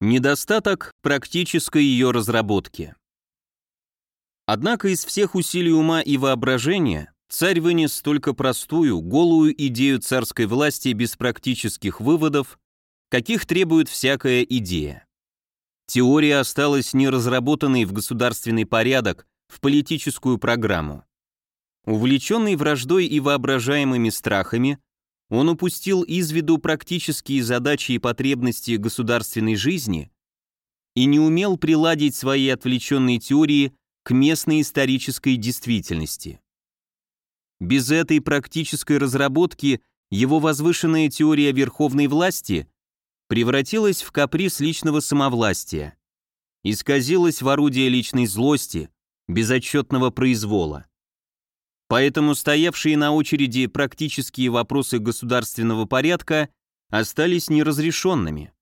Недостаток практической ее разработки. Однако из всех усилий ума и воображения царь вынес только простую, голую идею царской власти без практических выводов, каких требует всякая идея. Теория осталась неразработанной в государственный порядок, в политическую программу. Увлеченный враждой и воображаемыми страхами, он упустил из виду практические задачи и потребности государственной жизни и не умел приладить свои отвлеченные теории к местной исторической действительности. Без этой практической разработки его возвышенная теория верховной власти превратилась в каприз личного самовластия, исказилась в орудие личной злости, безотчетного произвола. Поэтому стоявшие на очереди практические вопросы государственного порядка остались неразрешенными.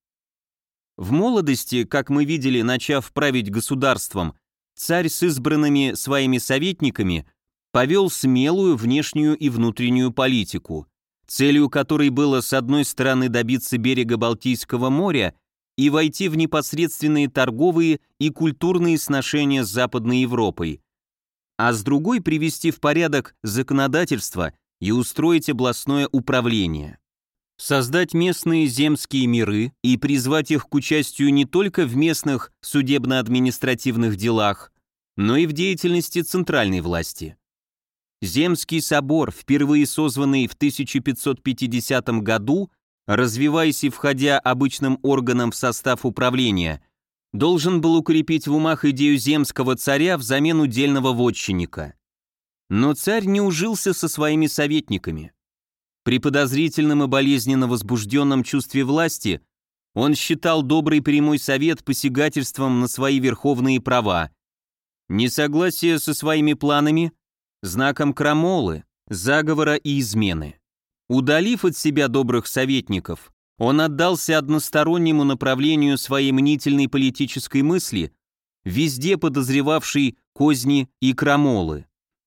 В молодости, как мы видели, начав править государством, царь с избранными своими советниками повел смелую внешнюю и внутреннюю политику, целью которой было с одной стороны добиться берега Балтийского моря и войти в непосредственные торговые и культурные сношения с Западной Европой, а с другой привести в порядок законодательство и устроить областное управление. Создать местные земские миры и призвать их к участию не только в местных судебно-административных делах, но и в деятельности центральной власти. Земский собор, впервые созванный в 1550 году, развиваясь и входя обычным органом в состав управления, должен был укрепить в умах идею земского царя взамен удельного вотчинника. Но царь не ужился со своими советниками. При подозрительном и болезненно возбужденном чувстве власти он считал добрый прямой совет посягательством на свои верховные права. Несогласие со своими планами – знаком крамолы, заговора и измены. Удалив от себя добрых советников, он отдался одностороннему направлению своей мнительной политической мысли, везде подозревавшей козни и крамолы,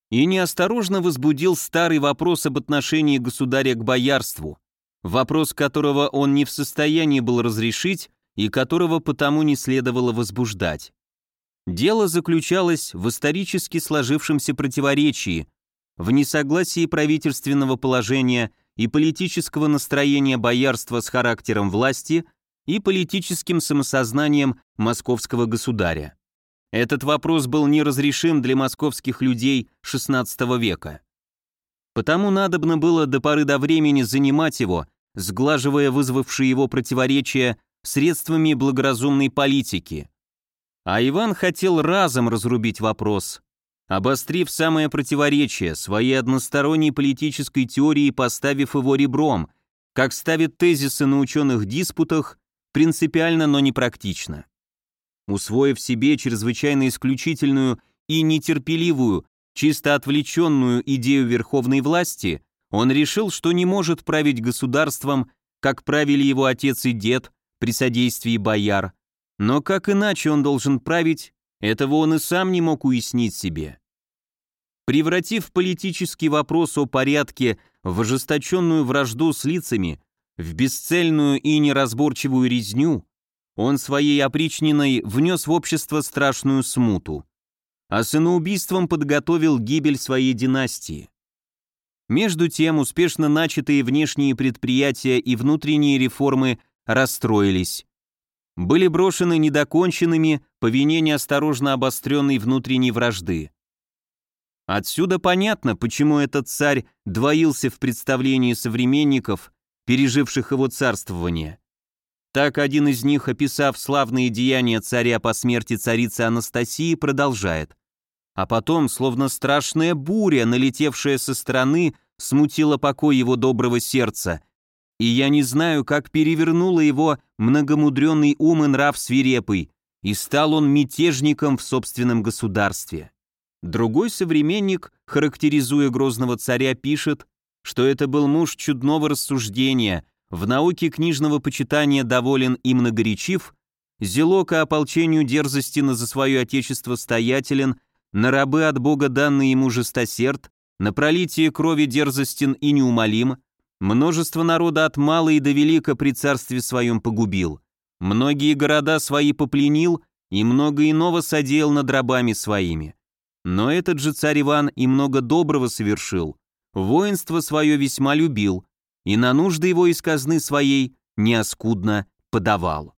и неосторожно возбудил старый вопрос об отношении государя к боярству, вопрос которого он не в состоянии был разрешить и которого потому не следовало возбуждать. Дело заключалось в исторически сложившемся противоречии, в несогласии правительственного положения и политического настроения боярства с характером власти и политическим самосознанием московского государя. Этот вопрос был неразрешим для московских людей XVI века. Потому надобно было до поры до времени занимать его, сглаживая вызвавшие его противоречия средствами благоразумной политики. А Иван хотел разом разрубить вопрос, обострив самое противоречие своей односторонней политической теории, поставив его ребром, как ставят тезисы на ученых диспутах, принципиально, но не практично. Усвоив себе чрезвычайно исключительную и нетерпеливую, чисто отвлеченную идею верховной власти, он решил, что не может править государством, как правили его отец и дед при содействии бояр, но как иначе он должен править, этого он и сам не мог уяснить себе. Превратив политический вопрос о порядке в ожесточенную вражду с лицами, в бесцельную и неразборчивую резню, он своей опричниной внес в общество страшную смуту, а сыноубийством подготовил гибель своей династии. Между тем, успешно начатые внешние предприятия и внутренние реформы расстроились были брошены недоконченными по вине неосторожно обостренной внутренней вражды. Отсюда понятно, почему этот царь двоился в представлении современников, переживших его царствование. Так один из них, описав славные деяния царя по смерти царицы Анастасии, продолжает. А потом, словно страшная буря, налетевшая со стороны, смутила покой его доброго сердца, и я не знаю, как перевернуло его многомудренный ум и нрав свирепый, и стал он мятежником в собственном государстве. Другой современник, характеризуя грозного царя, пишет, что это был муж чудного рассуждения, в науке книжного почитания доволен и многоречив, зелоко ополчению дерзости на за свое отечество стоятелен, на рабы от Бога данный ему жестосерд, на пролитие крови дерзостен и неумолим, Множество народа от мала и до велика при царстве своем погубил. Многие города свои попленил и много иного содеял над рабами своими. Но этот же царь Иван и много доброго совершил, воинство свое весьма любил, и на нужды его из казны своей неоскудно подавал.